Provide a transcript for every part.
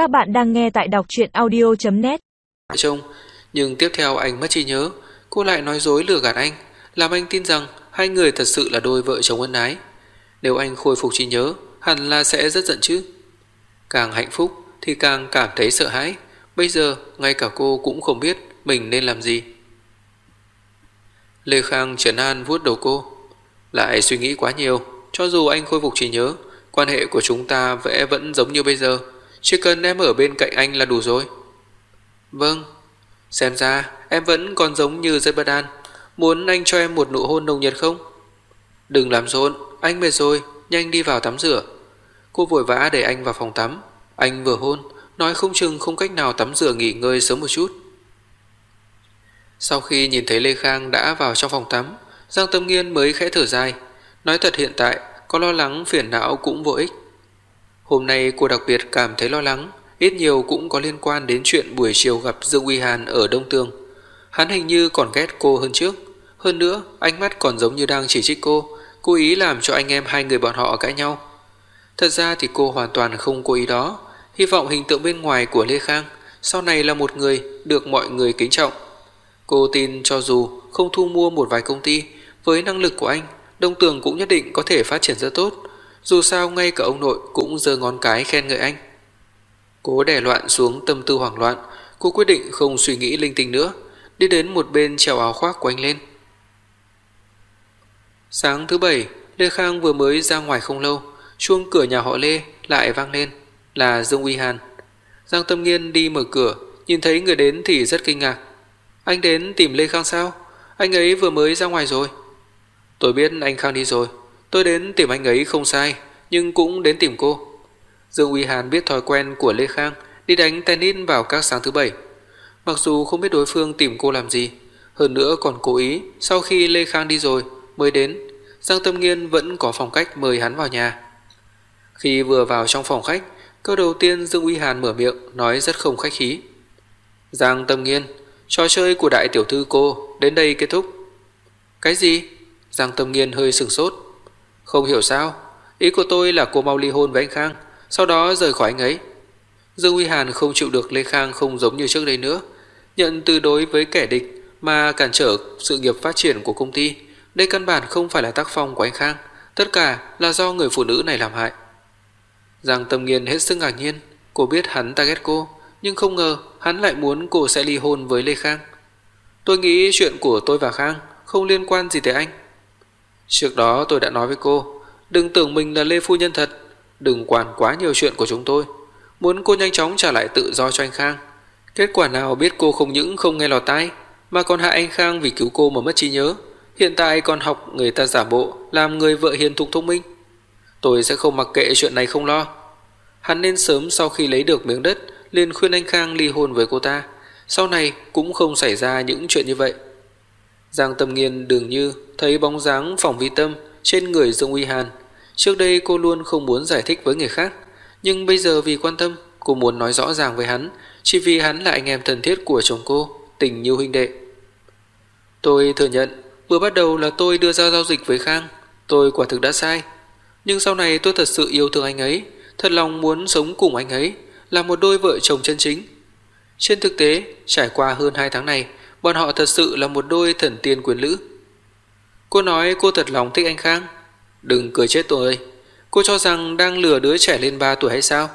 Các bạn đang nghe tại đọc chuyện audio.net Trông, nhưng tiếp theo anh mất trí nhớ, cô lại nói dối lừa gạt anh, làm anh tin rằng hai người thật sự là đôi vợ chồng ân ái. Nếu anh khôi phục trí nhớ, hẳn là sẽ rất giận chứ. Càng hạnh phúc thì càng cảm thấy sợ hãi, bây giờ ngay cả cô cũng không biết mình nên làm gì. Lê Khang trấn an vuốt đầu cô, lại suy nghĩ quá nhiều, cho dù anh khôi phục trí nhớ, quan hệ của chúng ta vẽ vẫn giống như bây giờ, chỉ cần em ở bên cạnh anh là đủ rồi. Vâng, xem ra em vẫn còn giống như rất bất an, muốn anh cho em một nụ hôn nồng nhiệt không? Đừng làm rộn, anh mệt rồi, nhanh đi vào tắm rửa. Cô vội vã để anh vào phòng tắm, anh vừa hôn, nói không chừng không cách nào tắm rửa nghỉ ngơi sớm một chút. Sau khi nhìn thấy Lê Khang đã vào trong phòng tắm, Giang Tâm Nghiên mới khẽ thở dài, nói thật hiện tại có lo lắng phiền não cũng vô ích. Hôm nay cô đặc biệt cảm thấy lo lắng, ít nhiều cũng có liên quan đến chuyện buổi chiều gặp Dương Uy Hàn ở Đông Tường. Hắn hình như còn ghét cô hơn trước, hơn nữa ánh mắt còn giống như đang chỉ trích cô, cố ý làm cho anh em hai người bọn họ cãi nhau. Thật ra thì cô hoàn toàn không cố ý đó, hy vọng hình tượng bên ngoài của Lê Khang sau này là một người được mọi người kính trọng. Cô tin cho dù không thu mua một vài công ty, với năng lực của anh, Đông Tường cũng nhất định có thể phát triển rất tốt, dù sao ngay cả ông nội cũng giơ ngón cái khen ngợi anh. Cố đè loạn xuống tâm tư hoảng loạn, cô quyết định không suy nghĩ linh tinh nữa, đi đến một bên treo áo khoác của anh lên. Sáng thứ bảy, Lê Khang vừa mới ra ngoài không lâu, chuông cửa nhà họ Lê lại vang lên, là Dương Uy Hàn. Giang Tâm Nghiên đi mở cửa, nhìn thấy người đến thì rất kinh ngạc. Anh đến tìm Lê Khang sao? Anh ấy vừa mới ra ngoài rồi. Tôi biết anh Khang đi rồi, tôi đến tìm anh ấy không sai, nhưng cũng đến tìm cô. Dương Uy Hàn biết thói quen của Lê Khang đi đánh tennis vào các sáng thứ bảy. Mặc dù không biết đối phương tìm cô làm gì, hơn nữa còn cố ý sau khi Lê Khang đi rồi mới đến, Giang Tâm Nghiên vẫn có phong cách mời hắn vào nhà. Khi vừa vào trong phòng khách, câu đầu tiên Dương Uy Hàn mở miệng nói rất không khách khí. Giang Tâm Nghiên, trò chơi của đại tiểu thư cô đến đây kết thúc. Cái gì? Giang Tâm Nghiên hơi sừng sốt. Không hiểu sao, ý của tôi là cô mau ly hôn với anh Khang, sau đó rời khỏi anh ấy. Dương Uy Hàn không chịu được Lê Khang không giống như trước đây nữa, nhận từ đối với kẻ địch mà cản trở sự nghiệp phát triển của công ty. Đây căn bản không phải là tác phong của anh Khang, tất cả là do người phụ nữ này làm hại. Giang Tâm Nghiên hết sức ngạc nhiên, cô biết hắn ta ghét cô, nhưng không ngờ hắn lại muốn cô sẽ ly hôn với Lê Khang. Tôi nghĩ chuyện của tôi và Khang không liên quan gì tới anh. Trước đó tôi đã nói với cô, đừng tưởng mình là Lê Phu Nhân thật, đừng quản quá nhiều chuyện của chúng tôi. Muốn cô nhanh chóng trả lại tự do cho anh Khang. Kết quả nào biết cô không những không nghe lọt tai, mà còn hại anh Khang vì cứu cô mà mất trí nhớ. Hiện tại còn học người ta giả bộ, làm người vợ hiền thục thông minh. Tôi sẽ không mặc kệ chuyện này không lo. Hắn nên sớm sau khi lấy được miếng đất, liền khuyên anh Khang ly hôn với cô ta. Sau này cũng không xảy ra những chuyện như vậy. Giang Tâm Nghiên dường như thấy bóng dáng phòng vi tâm trên người Dương Uy Hàn. Trước đây cô luôn không muốn giải thích với người khác, nhưng bây giờ vì quan tâm, cô muốn nói rõ ràng với hắn, chỉ vì hắn là anh em thân thiết của chồng cô, tình như huynh đệ. Tôi thừa nhận, vừa bắt đầu là tôi đưa ra giao dịch với Khang, tôi quả thực đã sai. Nhưng sau này tôi thật sự yêu thương anh ấy, thật lòng muốn sống cùng anh ấy, là một đôi vợ chồng chân chính. Trên thực tế, trải qua hơn 2 tháng này, bọn họ thật sự là một đôi thần tiên quyền lữ. Cô nói cô thật lòng thích anh Khang. Đừng cười chết tôi. Cô cho rằng đang lừa đứa trẻ lên 3 tuổi hay sao?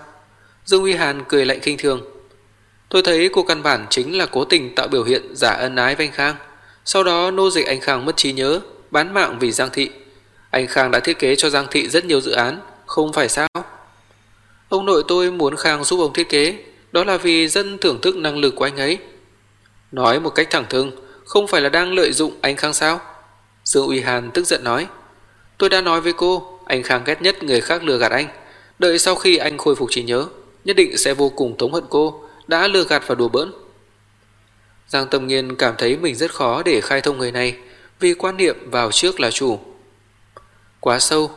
Dương Uy Hàn cười lạnh khinh thường. Tôi thấy cô căn bản chính là cố tình tạo biểu hiện giả ân ái với anh Khang. Sau đó nô dịch anh Khang mất trí nhớ, bán mạng vì Giang Thị. Anh Khang đã thiết kế cho Giang Thị rất nhiều dự án, không phải sao? Ông nội tôi muốn Khang giúp ông thiết kế, đó là vì dân thưởng thức năng lực của anh ấy. Nói một cách thẳng thừng, không phải là đang lợi dụng anh Khang sao? Dương Uy Hàn tức giận nói. Tôi đã nói với cô, anh Khang ghét nhất người khác lừa gạt anh. Đợi sau khi anh khôi phục trí nhớ, nhất định sẽ vô cùng tống hận cô, đã lừa gạt và đùa bỡn. Giang Tâm Nghiên cảm thấy mình rất khó để khai thông người này, vì quan niệm vào trước là chủ. Quá sâu.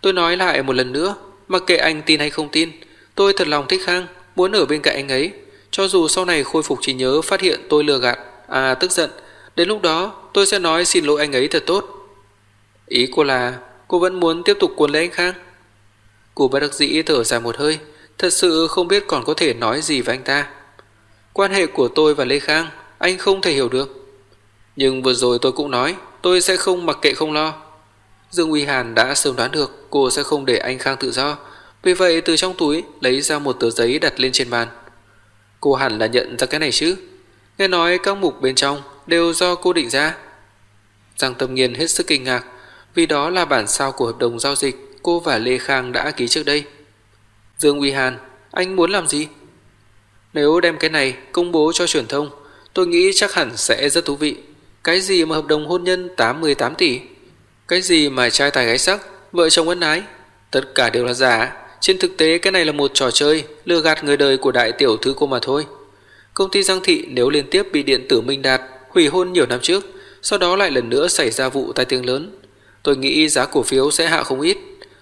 Tôi nói lại một lần nữa, mặc kệ anh tin hay không tin, tôi thật lòng thích Khang, muốn ở bên cạnh anh ấy, cho dù sau này khôi phục trí nhớ phát hiện tôi lừa gạt, à tức giận, đến lúc đó tôi sẽ nói xin lỗi anh ấy thật tốt. Ý cô là cô vẫn muốn tiếp tục cuốn lấy anh Khang. Cô bất đắc dĩ thở dài một hơi, thật sự không biết còn có thể nói gì với anh ta. Quan hệ của tôi và Lê Khang, anh không thể hiểu được. Nhưng vừa rồi tôi cũng nói, tôi sẽ không mặc kệ không lo. Dương Uy Hàn đã sớm đoán được cô sẽ không để anh Khang tự do, vì vậy từ trong túi lấy ra một tờ giấy đặt lên trên bàn. Cô hẳn là nhận ra cái này chứ? Nghe nói các mục bên trong đều do cô định ra. Giang Tâm Nghiên hết sức kinh ngạc, vì đó là bản sao của hợp đồng giao dịch cô và Lê Khang đã ký trước đây. Dương Uy Hàn, anh muốn làm gì? Nếu đem cái này công bố cho truyền thông, tôi nghĩ chắc hẳn sẽ rất thú vị. Cái gì mà hợp đồng hôn nhân 88 tỷ? Cái gì mà trai tài gái sắc, vợ chồng ân ái? Tất cả đều là giả. Trên thực tế cái này là một trò chơi lừa gạt người đời của đại tiểu thư cô mà thôi. Công ty Giang Thị nếu liên tiếp bị điện tử Minh Đạt hủy hôn nhiều năm trước, sau đó lại lần nữa xảy ra vụ tai tiếng lớn, tôi nghĩ giá cổ phiếu sẽ hạ không ít,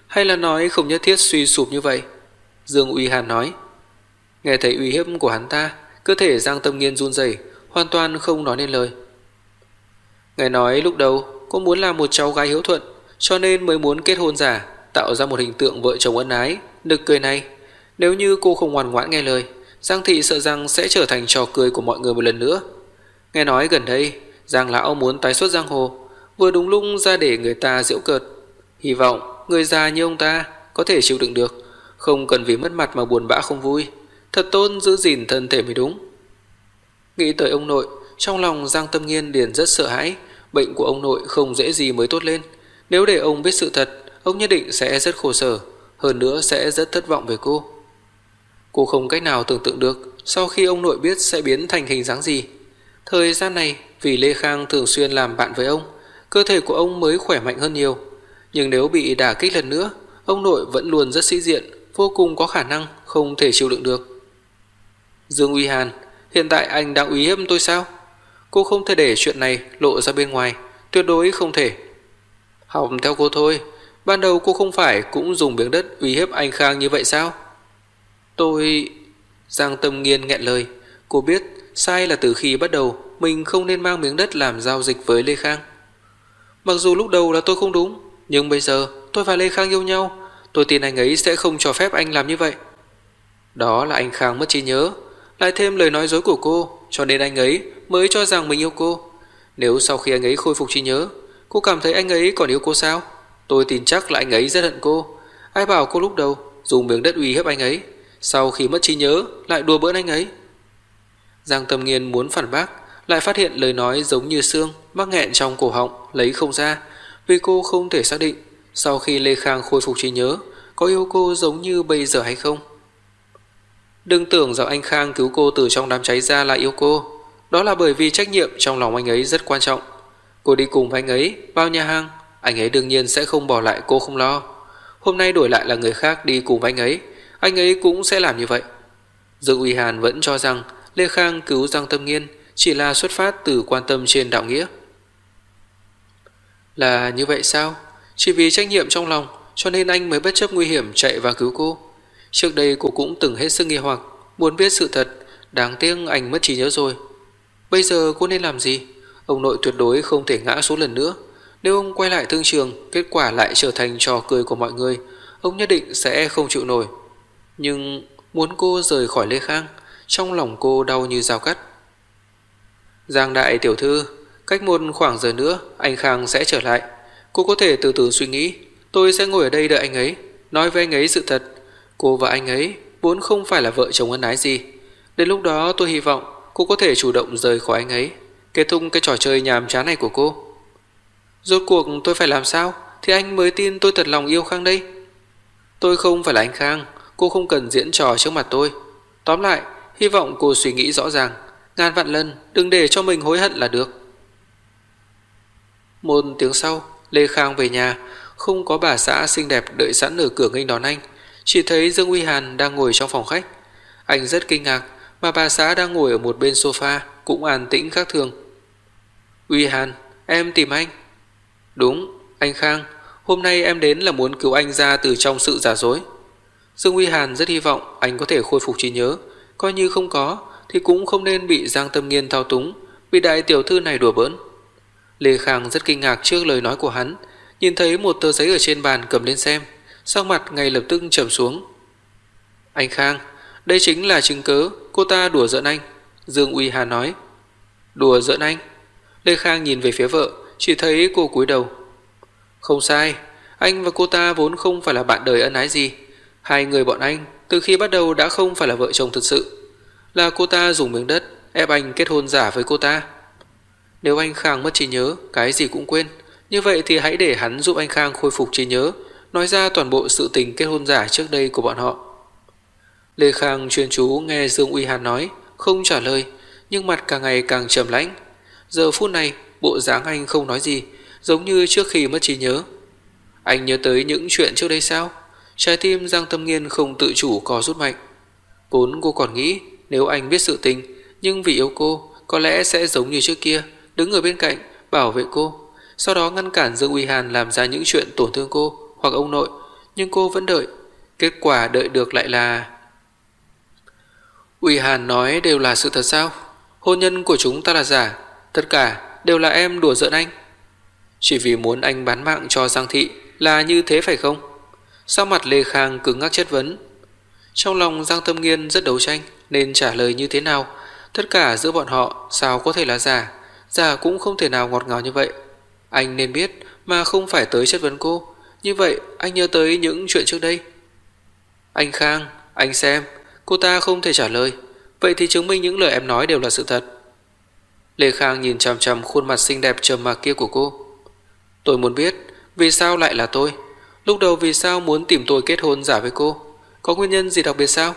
hay là nói không nhất thiết suy sụp như vậy? Dương Uy Hàn nói. Nghe thấy uy hiếp của hắn ta, cơ thể Giang Tâm Nghiên run rẩy, hoàn toàn không nói nên lời. Ngài nói lúc đầu cô muốn làm một cháu gái hiếu thuận, cho nên mới muốn kết hôn giả, tạo ra một hình tượng vợ chồng ân ái, nực cười này. Nếu như cô không ngoan ngoãn nghe lời, Giang thị sợ rằng sẽ trở thành trò cười của mọi người một lần nữa. Nghe nói gần đây, Giang lão muốn tái xuất giang hồ, vừa đúng lúc ra để người ta giễu cợt. Hy vọng người già như ông ta có thể chịu đựng được, không cần vì mất mặt mà buồn bã không vui, thật tôn giữ gìn thân thể mới đúng. Nghĩ tới ông nội, trong lòng Giang Tâm Nghiên liền rất sợ hãi, bệnh của ông nội không dễ gì mới tốt lên. Nếu để ông biết sự thật, ông nhất định sẽ rất khổ sở, hơn nữa sẽ rất thất vọng về cô. Cô không cách nào tưởng tượng được sau khi ông nội biết sẽ biến thành hình dáng gì. Thời gian này, vì Lê Khang thường xuyên làm bạn với ông, cơ thể của ông mới khỏe mạnh hơn nhiều. Nhưng nếu bị đả kích lần nữa, ông nội vẫn luôn rất sĩ diện, vô cùng có khả năng không thể chịu đựng được. Dương Uy Hàn, hiện tại anh đang uy hiếp tôi sao? Cô không thể để chuyện này lộ ra bên ngoài, tuyệt đối không thể. Học theo cô thôi, ban đầu cô không phải cũng dùng miếng đất uy hiếp anh Khang như vậy sao? Tôi... Giang Tâm Nghiên nghẹn lời, cô biết sai là từ khi bắt đầu mình không nên mang miếng đất làm giao dịch với Lê Khang. Mặc dù lúc đầu là tôi không đúng, nhưng bây giờ tôi và Lê Khang yêu nhau, tôi tin anh ấy sẽ không cho phép anh làm như vậy. Đó là anh Khang mất trí nhớ, lại thêm lời nói dối của cô, cho nên anh ấy mới cho rằng mình yêu cô. Nếu sau khi anh ấy khôi phục trí nhớ, cô cảm thấy anh ấy còn yêu cô sao? Tôi tin chắc là anh ấy rất hận cô. Ai bảo cô lúc đầu dùng miếng đất uy hiếp anh ấy, sau khi mất trí nhớ lại đùa bỡn anh ấy. Giang Tâm Nghiên muốn phản bác, lại phát hiện lời nói giống như xương mắc nghẹn trong cổ họng, lấy không ra, vì cô không thể xác định sau khi Lê Khang khôi phục trí nhớ có yêu cô giống như bây giờ hay không. Đừng tưởng rằng anh Khang cứu cô từ trong đám cháy ra là yêu cô, đó là bởi vì trách nhiệm trong lòng anh ấy rất quan trọng. Cô đi cùng với anh ấy vào nhà hàng, anh ấy đương nhiên sẽ không bỏ lại cô không lo. Hôm nay đổi lại là người khác đi cùng với anh ấy, anh ấy cũng sẽ làm như vậy. Dương Uy Hàn vẫn cho rằng Lê Khang cứu Giang Tâm Nghiên chỉ là xuất phát từ quan tâm trên đạo nghĩa. Là như vậy sao? Chỉ vì trách nhiệm trong lòng cho nên anh mới bất chấp nguy hiểm chạy vào cứu cô. Trước đây cô cũng từng hết sức nghi hoặc, muốn biết sự thật, đáng tiếc anh mất trí nhớ rồi. Bây giờ cô nên làm gì? Ông nội tuyệt đối không thể ngã xuống lần nữa. Nếu ông quay lại thương trường, kết quả lại trở thành trò cười của mọi người, ông nhất định sẽ không chịu nổi. Nhưng muốn cô rời khỏi Lê Khang, trong lòng cô đau như dao cắt. Giang đại tiểu thư, cách một khoảng giờ nữa anh Khang sẽ trở lại. Cô có thể từ từ suy nghĩ, tôi sẽ ngồi ở đây đợi anh ấy, nói với anh ấy sự thật. Cô và anh ấy vốn không phải là vợ chồng ân ái gì. Đến lúc đó tôi hy vọng cô có thể chủ động rời khỏi anh ấy, kết thúc cái trò chơi nhàm chán này của cô. Rốt cuộc tôi phải làm sao thì anh mới tin tôi thật lòng yêu Khang đây. Tôi không phải là anh Khang, cô không cần diễn trò trước mặt tôi. Tóm lại, hy vọng cô suy nghĩ rõ ràng, ngàn vạn lần đừng để cho mình hối hận là được. Một tiếng sau, Lê Khang về nhà, không có bà xã xinh đẹp đợi sẵn ở cửa nghênh đón anh, chỉ thấy Dương Uy Hàn đang ngồi trong phòng khách. Anh rất kinh ngạc, mà bà xã đang ngồi ở một bên sofa cũng an tĩnh khác thường. Uy Hàn, em tìm anh. Đúng, anh Khang, hôm nay em đến là muốn cứu anh ra từ trong sự giả dối. Dương Uy Hàn rất hy vọng anh có thể khôi phục trí nhớ, coi như không có thì cũng không nên bị Giang Tâm Nghiên thao túng, bị đại tiểu thư này đùa bỡn. Lê Khang rất kinh ngạc trước lời nói của hắn, nhìn thấy một tờ giấy ở trên bàn cầm lên xem, sắc mặt ngay lập tức trầm xuống. Anh Khang, đây chính là chứng cớ cô ta đùa giỡn anh. Dương Uy Hà nói. Đùa giỡn anh? Lê Khang nhìn về phía vợ, chỉ thấy cô cúi đầu. Không sai, anh và cô ta vốn không phải là bạn đời ân ái gì. Hai người bọn anh từ khi bắt đầu đã không phải là vợ chồng thật sự. Là cô ta dùng miếng đất ép anh kết hôn giả với cô ta. Nếu anh Khang mất trí nhớ, cái gì cũng quên, như vậy thì hãy để hắn giúp anh Khang khôi phục trí nhớ, nói ra toàn bộ sự tình kết hôn giả trước đây của bọn họ. Lê Khang chuyên chú nghe Dương Uy Hàn nói, không trả lời, nhưng mặt càng ngày càng trầm lãnh. Giờ phút này, bộ dáng anh không nói gì, giống như trước khi mất trí nhớ. Anh nhớ tới những chuyện trước đây sao? Trái tim Giang Tâm Nghiên không tự chủ có rút mạnh. Vốn cô còn nghĩ nếu anh biết sự tình, nhưng vì yêu cô, có lẽ sẽ giống như trước kia, đứng ở bên cạnh, bảo vệ cô. Sau đó ngăn cản Dương Uy Hàn làm ra những chuyện tổn thương cô hoặc ông nội, nhưng cô vẫn đợi. Kết quả đợi được lại là... Uy Hàn nói đều là sự thật sao? Hôn nhân của chúng ta là giả, tất cả đều là em đùa giỡn anh. Chỉ vì muốn anh bán mạng cho Giang Thị là như thế phải không? Sao mặt Lê Khang cứng ngắc chất vấn? Trong lòng Giang Tâm Nghiên rất đấu tranh nên trả lời như thế nào. Tất cả giữa bọn họ sao có thể là giả, giả cũng không thể nào ngọt ngào như vậy. Anh nên biết mà không phải tới chất vấn cô. Như vậy anh nhớ tới những chuyện trước đây. Anh Khang, anh xem, cô ta không thể trả lời. Vậy thì chứng minh những lời em nói đều là sự thật. Lê Khang nhìn chằm chằm khuôn mặt xinh đẹp trầm mặc kia của cô. Tôi muốn biết vì sao lại là tôi. Lúc đầu vì sao muốn tìm tôi kết hôn giả với cô? Có nguyên nhân gì đặc biệt sao?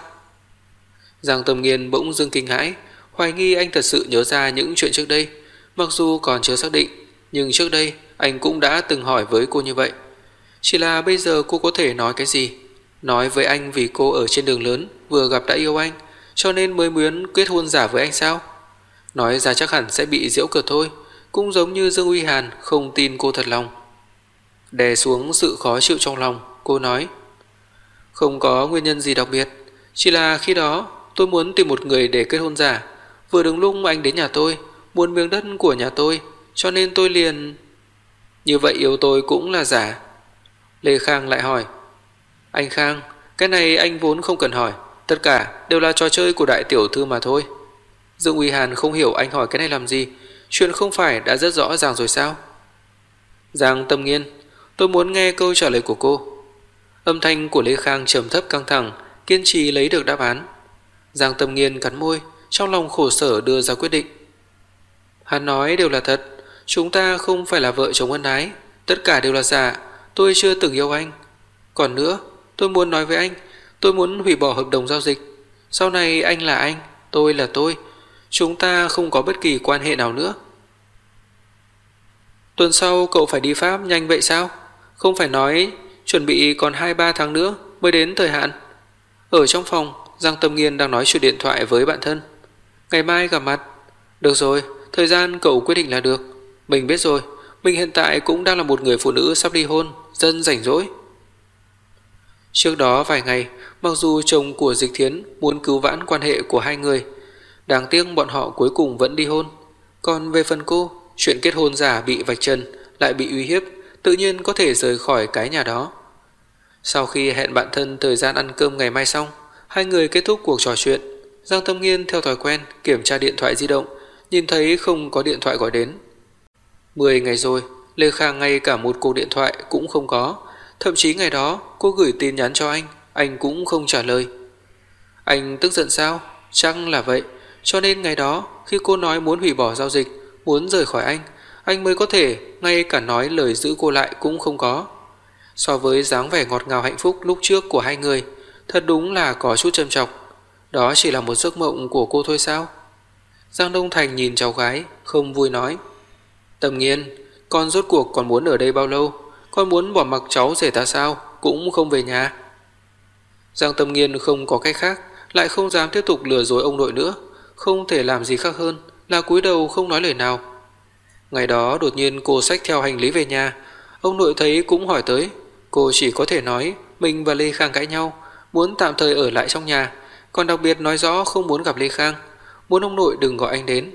Giang Tâm Nghiên bỗng dưng kinh hãi, hoài nghi anh thật sự nhớ ra những chuyện trước đây, mặc dù còn chưa xác định, nhưng trước đây anh cũng đã từng hỏi với cô như vậy. Chỉ là bây giờ cô có thể nói cái gì? Nói với anh vì cô ở trên đường lớn vừa gặp đã yêu anh, cho nên mới muốn kết hôn giả với anh sao? Nói ra chắc hẳn sẽ bị diễu cợt thôi, cũng giống như Dương Uy Hàn không tin cô thật lòng. Đè xuống sự khó chịu trong lòng, cô nói: "Không có nguyên nhân gì đặc biệt, chỉ là khi đó tôi muốn tìm một người để kết hôn giả, vừa đúng lúc anh đến nhà tôi, muốn miếng đất của nhà tôi, cho nên tôi liền Như vậy yêu tôi cũng là giả." Lê Khang lại hỏi: "Anh Khang, cái này anh vốn không cần hỏi, tất cả đều là trò chơi của đại tiểu thư mà thôi." Dương Uy Hàn không hiểu anh hỏi cái này làm gì, chuyện không phải đã rất rõ ràng rồi sao? Giang Tâm Nghiên, tôi muốn nghe câu trả lời của cô. Âm thanh của Lê Khang trầm thấp căng thẳng, kiên trì lấy được đáp án. Giang Tâm Nghiên cắn môi, trong lòng khổ sở đưa ra quyết định. Hắn nói đều là thật, chúng ta không phải là vợ chồng ân ái, tất cả đều là giả, tôi chưa từng yêu anh. Còn nữa, tôi muốn nói với anh, tôi muốn hủy bỏ hợp đồng giao dịch. Sau này anh là anh, tôi là tôi, chúng ta không có bất kỳ quan hệ nào nữa. Tuần sau cậu phải đi Pháp nhanh vậy sao? Không phải nói chuẩn bị còn 2-3 tháng nữa mới đến thời hạn. Ở trong phòng, Giang Tâm Nghiên đang nói chuyện điện thoại với bạn thân. Ngày mai gặp mặt. Được rồi, thời gian cậu quyết định là được. Mình biết rồi, mình hiện tại cũng đang là một người phụ nữ sắp ly hôn, dân rảnh rỗi. Trước đó vài ngày, mặc dù chồng của Dịch Thiến muốn cứu vãn quan hệ của hai người, đáng tiếc bọn họ cuối cùng vẫn đi hôn. Còn về phần cô, chuyện kết hôn giả bị vạch trần lại bị uy hiếp, tự nhiên có thể rời khỏi cái nhà đó. Sau khi hẹn bạn thân thời gian ăn cơm ngày mai xong, hai người kết thúc cuộc trò chuyện. Giang Tâm Nghiên theo thói quen kiểm tra điện thoại di động, nhìn thấy không có điện thoại gọi đến. Mười ngày rồi, Lê Khang ngay cả một cuộc điện thoại cũng không có, thậm chí ngày đó cô gửi tin nhắn cho anh, anh cũng không trả lời. Anh tức giận sao? Chắc là vậy, cho nên ngày đó khi cô nói muốn hủy bỏ giao dịch, muốn rời khỏi anh, anh mới có thể ngay cả nói lời giữ cô lại cũng không có. So với dáng vẻ ngọt ngào hạnh phúc lúc trước của hai người, thật đúng là có chút châm chọc. Đó chỉ là một giấc mộng của cô thôi sao? Giang Đông Thành nhìn cháu gái, không vui nói. Tầm nghiên, con rốt cuộc còn muốn ở đây bao lâu? Con muốn bỏ mặc cháu rể ta sao? Cũng không về nhà. Giang Tâm Nghiên không có cách khác, lại không dám tiếp tục lừa dối ông nội nữa. Không thể làm gì khác hơn là cúi đầu không nói lời nào. Ngày đó đột nhiên cô xách theo hành lý về nhà, ông nội thấy cũng hỏi tới, cô chỉ có thể nói mình và Lê Khang cãi nhau, muốn tạm thời ở lại trong nhà, còn đặc biệt nói rõ không muốn gặp Lê Khang, muốn ông nội đừng gọi anh đến.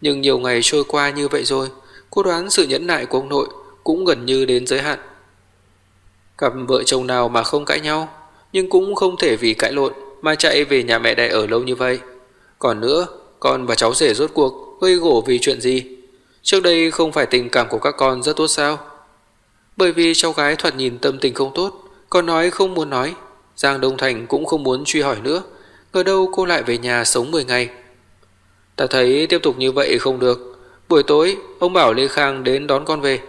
Nhưng nhiều ngày trôi qua như vậy rồi, cô đoán sự nhẫn nại của ông nội cũng gần như đến giới hạn. Cặp vợ chồng nào mà không cãi nhau, nhưng cũng không thể vì cãi lộn mà chạy về nhà mẹ đẻ ở lâu như vậy. Còn nữa, con và cháu rể rốt cuộc gây gổ vì chuyện gì? Trước đây không phải tình cảm của các con rất tốt sao? Bởi vì cháu gái thoạt nhìn tâm tình không tốt, còn nói không muốn nói. Giang Đông Thành cũng không muốn truy hỏi nữa. Ngờ đâu cô lại về nhà sống 10 ngày. Ta thấy tiếp tục như vậy không được. Buổi tối, ông bảo Lê Khang đến đón con về.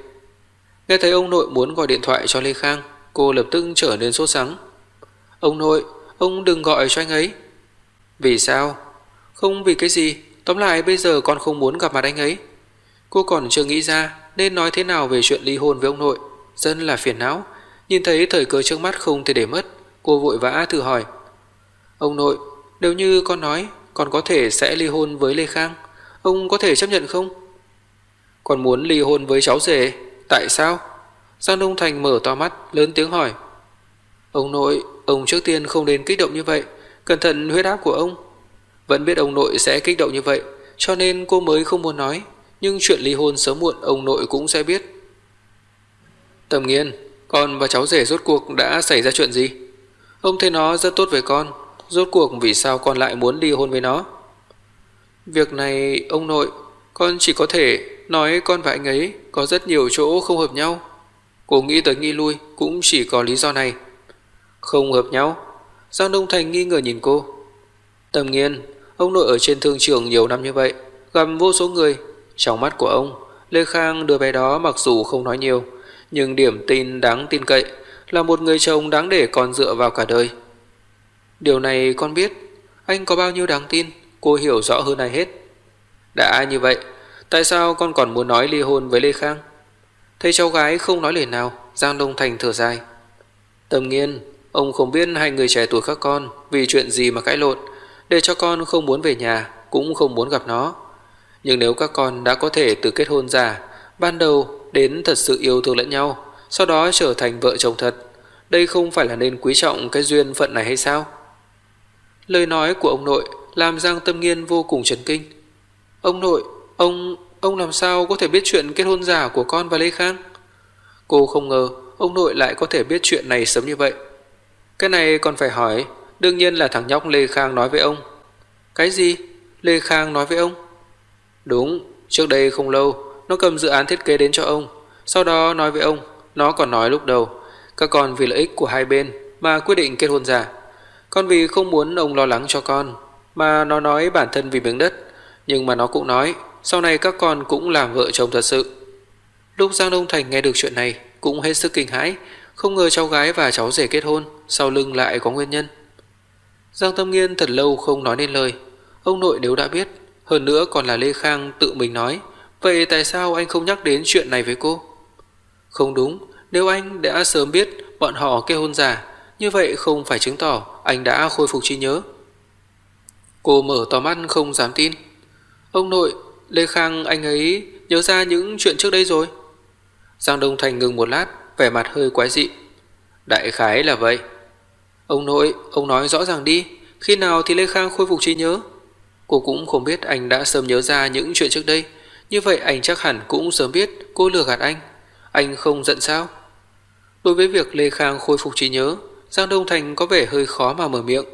Nghe thấy ông nội muốn gọi điện thoại cho Lê Khang, cô lập tức trở nên sốt sắng. Ông nội, ông đừng gọi cho anh ấy. Vì sao? Không vì cái gì, tóm lại bây giờ con không muốn gặp mặt anh ấy. Cô còn chưa nghĩ ra nên nói thế nào về chuyện ly hôn với ông nội, dân là phiền não. Nhìn thấy thời cơ trước mắt không thể để mất, cô vội vã thử hỏi. Ông nội, nếu như con nói con có thể sẽ ly hôn với Lê Khang, ông có thể chấp nhận không? Con muốn ly hôn với cháu rể, tại sao? Giang Đông Thành mở to mắt, lớn tiếng hỏi. Ông nội, ông trước tiên không nên kích động như vậy, cẩn thận huyết áp của ông. Vẫn biết ông nội sẽ kích động như vậy, cho nên cô mới không muốn nói, nhưng chuyện ly hôn sớm muộn ông nội cũng sẽ biết. Tầm nghiên, con và cháu rể rốt cuộc đã xảy ra chuyện gì? Ông thấy nó rất tốt với con, rốt cuộc vì sao con lại muốn ly hôn với nó? Việc này ông nội, con chỉ có thể nói con và anh ấy có rất nhiều chỗ không hợp nhau. Cô nghĩ tới nghi lui cũng chỉ có lý do này. Không hợp nhau? Giang Đông Thành nghi ngờ nhìn cô. Tầm nghiên, ông nội ở trên thương trường nhiều năm như vậy, gặp vô số người. Trong mắt của ông, Lê Khang đứa bé đó mặc dù không nói nhiều, nhưng điểm tin đáng tin cậy là một người chồng đáng để con dựa vào cả đời. Điều này con biết, anh có bao nhiêu đáng tin, cô hiểu rõ hơn ai hết. Đã như vậy, tại sao con còn muốn nói ly hôn với Lê Khang? Thấy cháu gái không nói lời nào, Giang Đông Thành thở dài. Tầm nghiên, ông không biết hai người trẻ tuổi các con vì chuyện gì mà cãi lộn, để cho con không muốn về nhà, cũng không muốn gặp nó. Nhưng nếu các con đã có thể từ kết hôn ra, ban đầu đến thật sự yêu thương lẫn nhau, sau đó trở thành vợ chồng thật, đây không phải là nên quý trọng cái duyên phận này hay sao? Lời nói của ông nội làm Giang Tâm Nghiên vô cùng chấn kinh. Ông nội, ông ông làm sao có thể biết chuyện kết hôn giả của con và Lê Khang? Cô không ngờ ông nội lại có thể biết chuyện này sớm như vậy. Cái này còn phải hỏi, đương nhiên là thằng nhóc Lê Khang nói với ông. Cái gì? Lê Khang nói với ông? Đúng, trước đây không lâu, nó cầm dự án thiết kế đến cho ông, sau đó nói với ông, nó còn nói lúc đầu, các con vì lợi ích của hai bên mà quyết định kết hôn giả. Con vì không muốn ông lo lắng cho con, mà nó nói bản thân vì miếng đất, nhưng mà nó cũng nói, sau này các con cũng làm vợ chồng thật sự. Lúc Giang Đông Thành nghe được chuyện này, cũng hết sức kinh hãi, không ngờ cháu gái và cháu rể kết hôn, sau lưng lại có nguyên nhân. Giang Tâm Nghiên thật lâu không nói nên lời, ông nội nếu đã biết, hơn nữa còn là Lê Khang tự mình nói, vậy tại sao anh không nhắc đến chuyện này với cô? Không đúng, nếu anh đã sớm biết bọn họ kết hôn giả, như vậy không phải chứng tỏ anh đã khôi phục trí nhớ. Cô mở to mắt không dám tin. Ông nội, Lê Khang anh ấy nhớ ra những chuyện trước đây rồi. Giang Đông Thành ngừng một lát, vẻ mặt hơi quái dị. Đại khái là vậy. Ông nội, ông nói rõ ràng đi, khi nào thì Lê Khang khôi phục trí nhớ? Cô cũng không biết anh đã sớm nhớ ra những chuyện trước đây, như vậy anh chắc hẳn cũng sớm biết cô lừa gạt anh. Anh không giận sao? Đối với việc Lê Khang khôi phục trí nhớ, Giang Đông Thành có vẻ hơi khó mà mở miệng.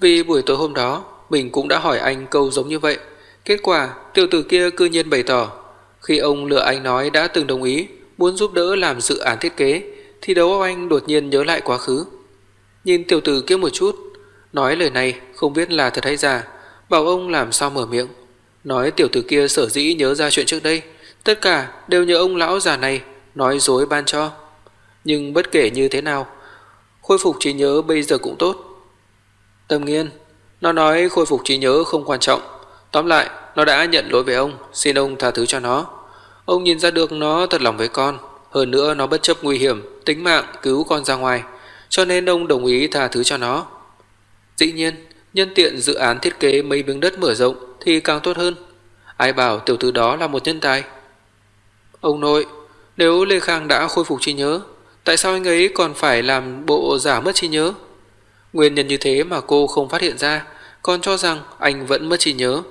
Vì buổi tối hôm đó, mình cũng đã hỏi anh câu giống như vậy. Kết quả, tiểu tử kia cư nhiên bày tỏ, khi ông lừa anh nói đã từng đồng ý muốn giúp đỡ làm dự án thiết kế, thì đầu anh đột nhiên nhớ lại quá khứ. Nhìn tiểu tử kia một chút, nói lời này không biết là thật hay giả, bảo ông làm sao mở miệng. Nói tiểu tử kia sở dĩ nhớ ra chuyện trước đây, tất cả đều nhờ ông lão già này nói dối ban cho. Nhưng bất kể như thế nào, khôi phục trí nhớ bây giờ cũng tốt. Tâm nghiên, nó nói khôi phục trí nhớ không quan trọng. Tóm lại, nó đã nhận lỗi với ông, xin ông tha thứ cho nó. Ông nhìn ra được nó thật lòng với con, hơn nữa nó bất chấp nguy hiểm, tính mạng cứu con ra ngoài, cho nên ông đồng ý tha thứ cho nó. Dĩ nhiên, nhân tiện dự án thiết kế mấy miếng đất mở rộng thì càng tốt hơn. Ai bảo tiểu tử đó là một nhân tài? Ông nội, nếu Lê Khang đã khôi phục trí nhớ, tại sao anh ấy còn phải làm bộ giả mất trí nhớ? Nguyên nhân như thế mà cô không phát hiện ra, còn cho rằng anh vẫn mất trí nhớ.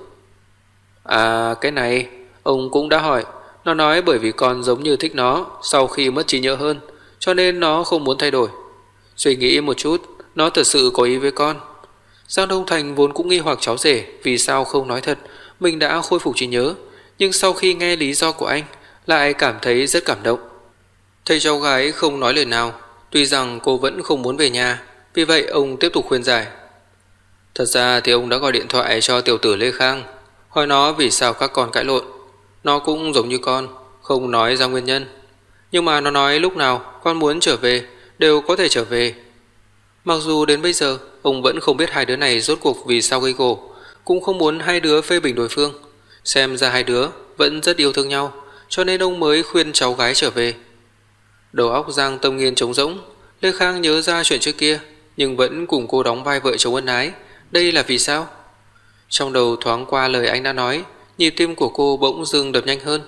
À, cái này, ông cũng đã hỏi, nó nói bởi vì con giống như thích nó sau khi mất trí nhớ hơn, cho nên nó không muốn thay đổi. Suy nghĩ một chút, nó thật sự có ý với con. Giang Đông Thành vốn cũng nghi hoặc cháu rể vì sao không nói thật mình đã khôi phục trí nhớ, nhưng sau khi nghe lý do của anh lại cảm thấy rất cảm động. Thấy cháu gái không nói lời nào, tuy rằng cô vẫn không muốn về nhà, vì vậy ông tiếp tục khuyên giải. Thật ra thì ông đã gọi điện thoại cho tiểu tử Lê Khang, hỏi nó vì sao các con cãi lộn. Nó cũng giống như con, không nói ra nguyên nhân. Nhưng mà nó nói lúc nào con muốn trở về đều có thể trở về. Mặc dù đến bây giờ ông vẫn không biết hai đứa này rốt cuộc vì sao gây gổ, cũng không muốn hai đứa phê bình đối phương. Xem ra hai đứa vẫn rất yêu thương nhau, cho nên ông mới khuyên cháu gái trở về. Đầu óc Giang Tâm Nghiên trống rỗng, Lê Khang nhớ ra chuyện trước kia, nhưng vẫn cùng cô đóng vai vợ chồng ân ái, đây là vì sao? Trong đầu thoáng qua lời anh đã nói, nhịp tim của cô bỗng dưng đập nhanh hơn.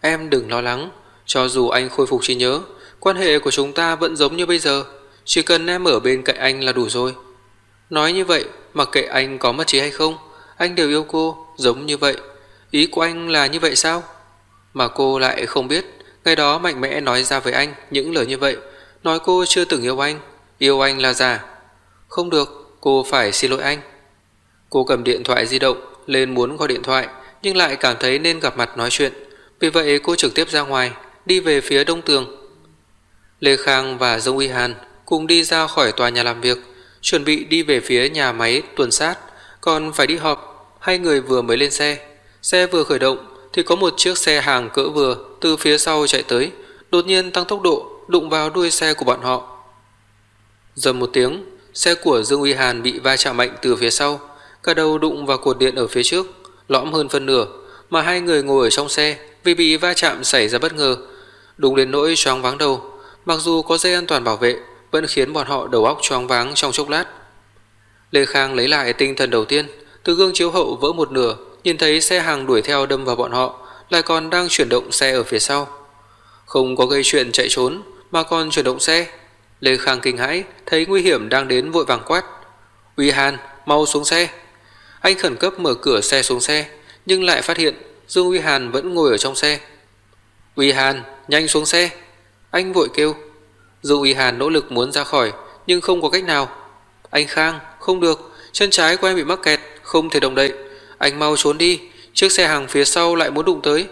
Em đừng lo lắng, cho dù anh khôi phục trí nhớ, quan hệ của chúng ta vẫn giống như bây giờ, chỉ cần em ở bên cạnh anh là đủ rồi. Nói như vậy, mặc kệ anh có mất trí hay không, anh đều yêu cô, giống như vậy. Ý của anh là như vậy sao? Mà cô lại không biết, ngày đó mạnh mẽ nói ra với anh những lời như vậy, nói cô chưa từng yêu anh, yêu anh là giả. Không được, cô phải xin lỗi anh. Cô cầm điện thoại di động lên muốn gọi điện thoại, nhưng lại cảm thấy nên gặp mặt nói chuyện. Vì vậy cô trực tiếp ra ngoài, đi về phía đông tường. Lê Khang và Dương Uy Hàn cùng đi ra khỏi tòa nhà làm việc, chuẩn bị đi về phía nhà máy tuần sát, còn phải đi họp. Hai người vừa mới lên xe, xe vừa khởi động thì có một chiếc xe hàng cỡ vừa từ phía sau chạy tới, đột nhiên tăng tốc độ, đụng vào đuôi xe của bọn họ. Dầm một tiếng, xe của Dương Uy Hàn bị va chạm mạnh từ phía sau, cả đầu đụng vào cột điện ở phía trước, lõm hơn phân nửa, mà hai người ngồi ở trong xe vì bị va chạm xảy ra bất ngờ, đụng đến nỗi choáng váng đầu, mặc dù có dây an toàn bảo vệ, vẫn khiến bọn họ đầu óc choáng váng trong chốc lát. Lê Khang lấy lại tinh thần đầu tiên, từ gương chiếu hậu vỡ một nửa, nhìn thấy xe hàng đuổi theo đâm vào bọn họ, lại còn đang chuyển động xe ở phía sau. Không có gây chuyện chạy trốn, mà còn chuyển động xe. Lê Khang kinh hãi, thấy nguy hiểm đang đến vội vàng quát. Uy Hàn, mau xuống xe. Anh khẩn cấp mở cửa xe xuống xe, nhưng lại phát hiện Dương Uy Hàn vẫn ngồi ở trong xe. Uy Hàn, nhanh xuống xe. Anh vội kêu. dù Uy Hàn nỗ lực muốn ra khỏi, nhưng không có cách nào. Anh Khang, không được, chân trái của em bị mắc kẹt, không thể động đậy. Anh mau trốn đi, chiếc xe hàng phía sau lại muốn đụng tới.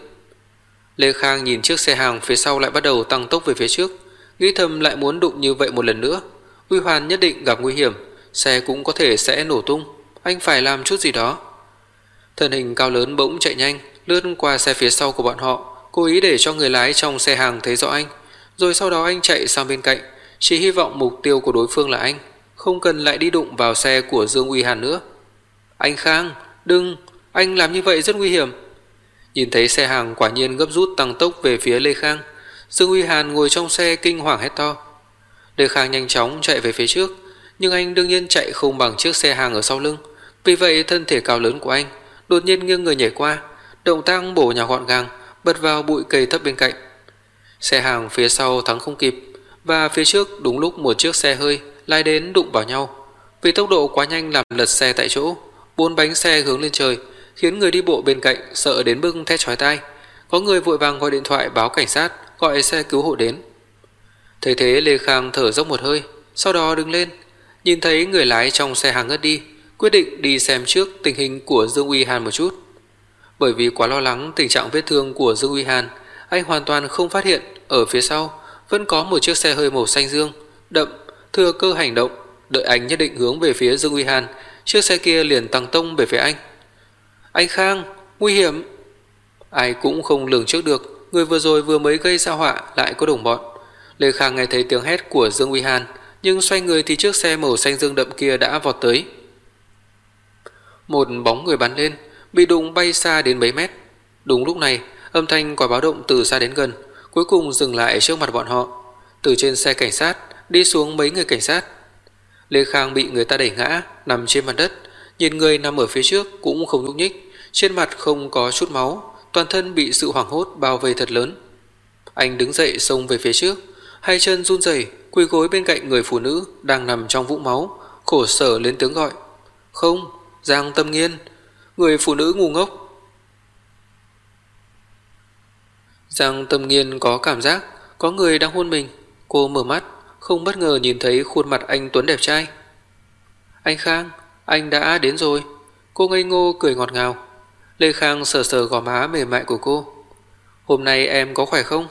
Lê Khang nhìn chiếc xe hàng phía sau lại bắt đầu tăng tốc về phía trước, nghĩ thầm lại muốn đụng như vậy một lần nữa. Uy Hoàn nhất định gặp nguy hiểm, xe cũng có thể sẽ nổ tung, anh phải làm chút gì đó. Thân hình cao lớn bỗng chạy nhanh, lướt qua xe phía sau của bọn họ, cố ý để cho người lái trong xe hàng thấy rõ anh, rồi sau đó anh chạy sang bên cạnh, chỉ hy vọng mục tiêu của đối phương là anh, không cần lại đi đụng vào xe của Dương Uy Hàn nữa. Anh Khang, đừng, anh làm như vậy rất nguy hiểm. Nhìn thấy xe hàng quả nhiên gấp rút tăng tốc về phía Lê Khang, Dương Uy Hàn ngồi trong xe kinh hoàng hét to. Lê Khang nhanh chóng chạy về phía trước, nhưng anh đương nhiên chạy không bằng chiếc xe hàng ở sau lưng. Vì vậy thân thể cao lớn của anh đột nhiên nghiêng người nhảy qua, động tác bổ nhào gọn gàng, bật vào bụi cây thấp bên cạnh. Xe hàng phía sau thắng không kịp, và phía trước đúng lúc một chiếc xe hơi lai đến đụng vào nhau. Vì tốc độ quá nhanh làm lật xe tại chỗ, bốn bánh xe hướng lên trời, khiến người đi bộ bên cạnh sợ đến mức thét chói tai. Có người vội vàng gọi điện thoại báo cảnh sát, gọi xe cứu hộ đến. Thấy thế Lê Khang thở dốc một hơi, sau đó đứng lên, nhìn thấy người lái trong xe hàng ngất đi, quyết định đi xem trước tình hình của Dương Uy Hàn một chút. Bởi vì quá lo lắng tình trạng vết thương của Dương Uy Hàn, anh hoàn toàn không phát hiện ở phía sau vẫn có một chiếc xe hơi màu xanh dương, đậm, thừa cơ hành động, đợi anh nhất định hướng về phía Dương Uy Hàn, chiếc xe kia liền tăng tông về phía anh. Anh Khang, nguy hiểm. Ai cũng không lường trước được, người vừa rồi vừa mới gây ra họa lại có đồng bọn. Lê Khang nghe thấy tiếng hét của Dương Uy Hàn, nhưng xoay người thì chiếc xe màu xanh dương đậm kia đã vọt tới. Một bóng người bắn lên, bị đụng bay xa đến mấy mét. Đúng lúc này, âm thanh quả báo động từ xa đến gần, cuối cùng dừng lại trước mặt bọn họ. Từ trên xe cảnh sát đi xuống mấy người cảnh sát. Lê Khang bị người ta đẩy ngã, nằm trên mặt đất, nhìn người nằm ở phía trước cũng không nhúc nhích, trên mặt không có chút máu, toàn thân bị sự hoảng hốt bao vây thật lớn. Anh đứng dậy xông về phía trước, hai chân run rẩy, quỳ gối bên cạnh người phụ nữ đang nằm trong vũng máu, khổ sở lên tiếng gọi. "Không, Giang Tâm Nghiên." Người phụ nữ ngu ngốc. Giang Tâm Nghiên có cảm giác có người đang hôn mình, cô mở mắt, không bất ngờ nhìn thấy khuôn mặt anh tuấn đẹp trai. "Anh Khang, anh đã đến rồi. Cô ngây ngô cười ngọt ngào. Lê Khang sờ sờ gò má mềm mại của cô. Hôm nay em có khỏe không?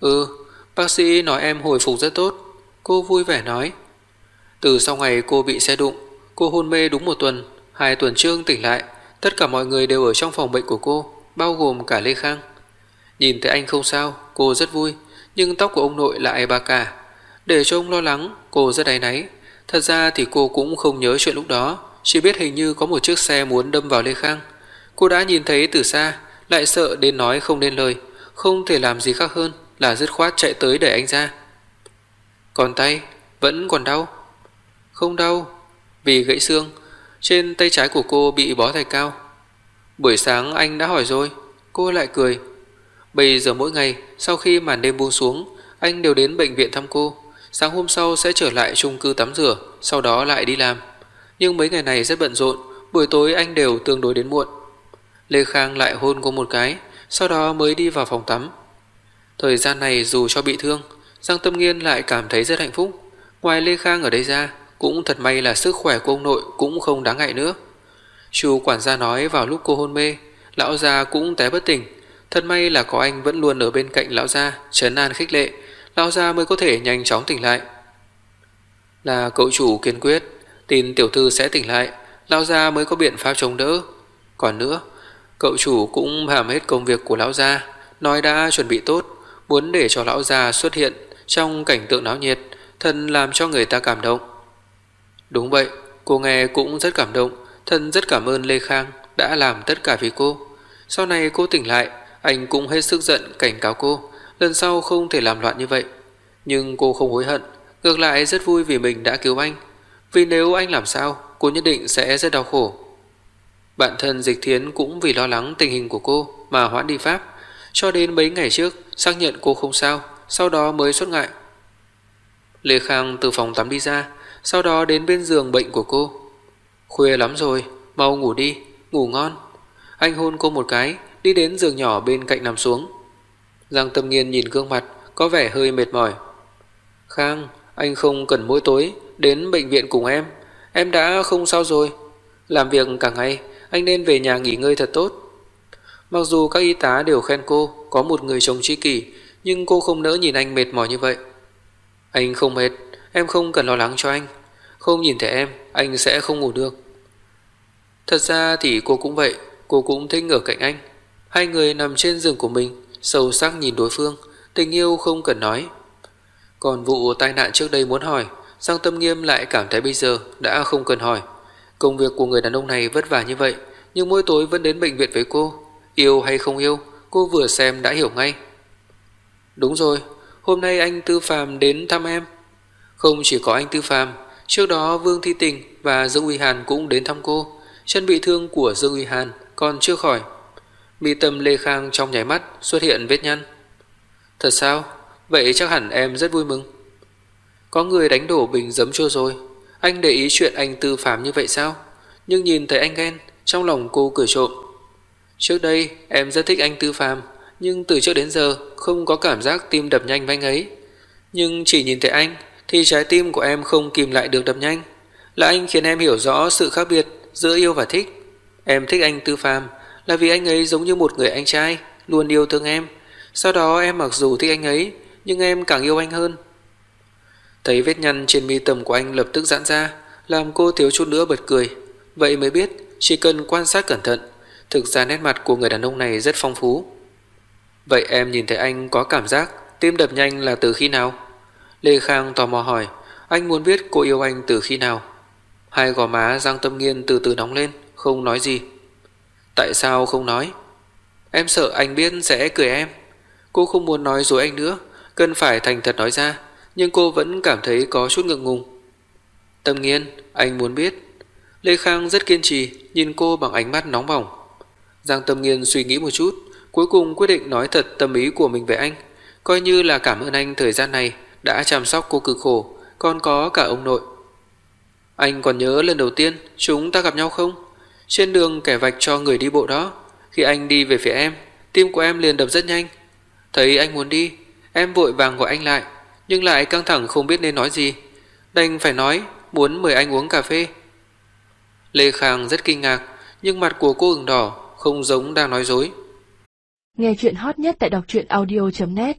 Ừ, bác sĩ nói em hồi phục rất tốt. Cô vui vẻ nói. Từ sau ngày cô bị xe đụng, cô hôn mê đúng một tuần. Hai tuần trước tỉnh lại, tất cả mọi người đều ở trong phòng bệnh của cô, bao gồm cả Lê Khang. Nhìn thấy anh không sao, cô rất vui, nhưng tóc của ông nội lại bạc cả. Để cho ông lo lắng, cô rất áy náy. Thật ra thì cô cũng không nhớ chuyện lúc đó, chỉ biết hình như có một chiếc xe muốn đâm vào Lê Khang. Cô đã nhìn thấy từ xa, lại sợ đến nói không nên lời, không thể làm gì khác hơn là dứt khoát chạy tới đẩy anh ra. Còn tay, vẫn còn đau. Không đau, vì gãy xương, trên tay trái của cô bị bó thạch cao. Buổi sáng anh đã hỏi rồi, cô lại cười. Bây giờ mỗi ngày, sau khi màn đêm buông xuống, anh đều đến bệnh viện thăm cô. Sáng hôm sau sẽ trở lại chung cư tắm rửa, sau đó lại đi làm. Nhưng mấy ngày này rất bận rộn, buổi tối anh đều tương đối đến muộn. Lê Khang lại hôn cô một cái, sau đó mới đi vào phòng tắm. Thời gian này dù cho bị thương, Giang Tâm Nghiên lại cảm thấy rất hạnh phúc. Ngoài Lê Khang ở đây ra, cũng thật may là sức khỏe của ông nội cũng không đáng ngại nữa. Chú quản gia nói vào lúc cô hôn mê, lão gia cũng té bất tỉnh. Thật may là có anh vẫn luôn ở bên cạnh lão gia, trấn an khích lệ, lão gia mới có thể nhanh chóng tỉnh lại. Là cậu chủ kiên quyết, tin tiểu thư sẽ tỉnh lại, lão gia mới có biện pháp chống đỡ. Còn nữa, cậu chủ cũng làm hết công việc của lão gia, nói đã chuẩn bị tốt, muốn để cho lão gia xuất hiện trong cảnh tượng náo nhiệt, thân làm cho người ta cảm động. Đúng vậy, cô nghe cũng rất cảm động, thân rất cảm ơn Lê Khang đã làm tất cả vì cô. Sau này cô tỉnh lại, anh cũng hết sức giận cảnh cáo cô, lần sau không thể làm loạn như vậy. Nhưng cô không hối hận, ngược lại rất vui vì mình đã cứu anh. Vì nếu anh làm sao, cô nhất định sẽ rất đau khổ. Bạn thân Dịch Thiến cũng vì lo lắng tình hình của cô mà hoãn đi Pháp, cho đến mấy ngày trước xác nhận cô không sao, sau đó mới xuất ngại. Lê Khang từ phòng tắm đi ra, sau đó đến bên giường bệnh của cô. Khuya lắm rồi, mau ngủ đi, ngủ ngon. Anh hôn cô một cái, đi đến giường nhỏ bên cạnh nằm xuống. Giang Tâm Nghiên nhìn gương mặt, có vẻ hơi mệt mỏi. Khang, anh không cần mỗi tối đến bệnh viện cùng em. Em đã không sao rồi. Làm việc cả ngày, anh nên về nhà nghỉ ngơi thật tốt. Mặc dù các y tá đều khen cô có một người chồng tri kỷ, nhưng cô không nỡ nhìn anh mệt mỏi như vậy. Anh không mệt, em không cần lo lắng cho anh. Không nhìn thấy em, anh sẽ không ngủ được. Thật ra thì cô cũng vậy, cô cũng thích ở cạnh anh. Hai người nằm trên giường của mình, sâu sắc nhìn đối phương, tình yêu không cần nói. Còn vụ tai nạn trước đây muốn hỏi, Giang Tâm Nghiêm lại cảm thấy bây giờ đã không cần hỏi. Công việc của người đàn ông này vất vả như vậy, nhưng mỗi tối vẫn đến bệnh viện với cô. Yêu hay không yêu, cô vừa xem đã hiểu ngay. Đúng rồi, hôm nay anh Tư phàm đến thăm em. Không chỉ có anh Tư phàm trước đó Vương Thi Tình và Dương Uy Hàn cũng đến thăm cô. Chân bị thương của Dương Uy Hàn còn chưa khỏi. Mi tâm Lê Khang trong nháy mắt xuất hiện vết nhăn. Thật sao? Vậy chắc hẳn em rất vui mừng. Có người đánh đổ bình giấm chua rồi. Anh để ý chuyện anh Tư Phạm như vậy sao? Nhưng nhìn thấy anh ghen, trong lòng cô cười trộm. Trước đây em rất thích anh Tư Phạm, nhưng từ trước đến giờ không có cảm giác tim đập nhanh với anh ấy. Nhưng chỉ nhìn thấy anh thì trái tim của em không kìm lại được đập nhanh. Là anh khiến em hiểu rõ sự khác biệt giữa yêu và thích. Em thích anh Tư Phạm là vì anh ấy giống như một người anh trai, luôn yêu thương em. Sau đó em mặc dù thích anh ấy, nhưng em càng yêu anh hơn. Thấy vết nhăn trên mi tâm của anh lập tức giãn ra, làm cô thiếu chút nữa bật cười. Vậy mới biết, chỉ cần quan sát cẩn thận, thực ra nét mặt của người đàn ông này rất phong phú. Vậy em nhìn thấy anh có cảm giác tim đập nhanh là từ khi nào? Lê Khang tò mò hỏi, anh muốn biết cô yêu anh từ khi nào? Hai gò má Giang Tâm Nghiên từ từ nóng lên, không nói gì. Tại sao không nói? Em sợ anh biết sẽ cười em. Cô không muốn nói dối anh nữa, cần phải thành thật nói ra, nhưng cô vẫn cảm thấy có chút ngượng ngùng. Tâm Nghiên, anh muốn biết. Lê Khang rất kiên trì, nhìn cô bằng ánh mắt nóng bỏng. Giang Tâm Nghiên suy nghĩ một chút, cuối cùng quyết định nói thật tâm ý của mình về anh, coi như là cảm ơn anh thời gian này đã chăm sóc cô cực khổ, còn có cả ông nội. Anh còn nhớ lần đầu tiên chúng ta gặp nhau không? Trên đường kẻ vạch cho người đi bộ đó, khi anh đi về phía em, tim của em liền đập rất nhanh. Thấy anh muốn đi, em vội vàng gọi anh lại, nhưng lại căng thẳng không biết nên nói gì. Đành phải nói muốn mời anh uống cà phê. Lê Khang rất kinh ngạc, nhưng mặt của cô ửng đỏ, không giống đang nói dối. Nghe chuyện hot nhất tại đọc truyện audio.net